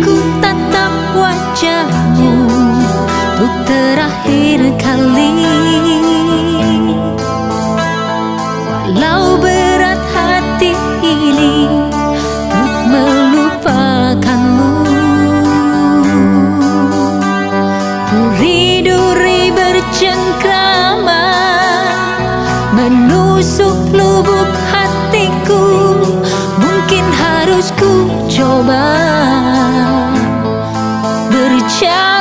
ku tatap wajahmu Untuk terakhir kali. Walau berat hati ini Untuk melupakanmu. Duri-duri bercengkrama Menusuk lubuk hatiku. Mungkin harus ku coba. shine.